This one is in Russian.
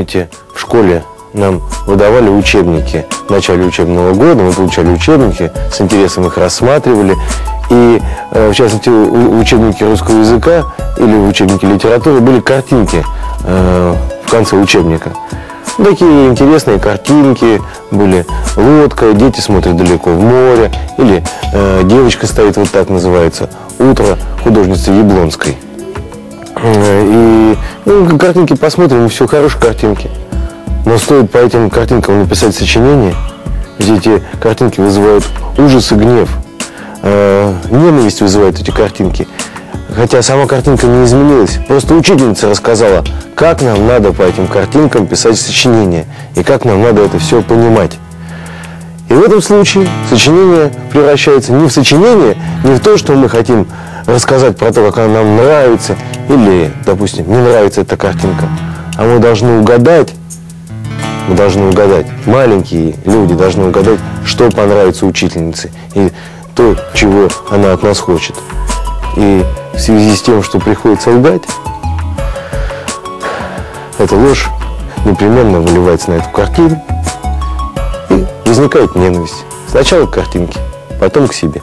помните, в школе нам выдавали учебники в начале учебного года, мы получали учебники, с интересом их рассматривали. И, э, в частности, в учебнике русского языка или в учебнике литературы были картинки э, в конце учебника. Такие интересные картинки были. Лодка, дети смотрят далеко в море. Или э, девочка стоит, вот так называется, «Утро» художницы Яблонской. Э, и ну, картинки посмотрим, все хорошие картинки. Но стоит по этим картинкам написать сочинение, ведь эти картинки вызывают ужас и гнев. Э, ненависть вызывают эти картинки. Хотя сама картинка не изменилась. Просто учительница рассказала, как нам надо по этим картинкам писать сочинение. И как нам надо это все понимать. И в этом случае сочинение превращается не в сочинение, не в то, что мы хотим рассказать про то, как она нам нравится, или, допустим, не нравится эта картинка, а мы должны угадать, мы должны угадать, маленькие люди должны угадать, что понравится учительнице, и то, чего она от нас хочет. И в связи с тем, что приходится лгать, эта ложь непременно выливается на эту картину, и возникает ненависть. Сначала к картинке, потом к себе.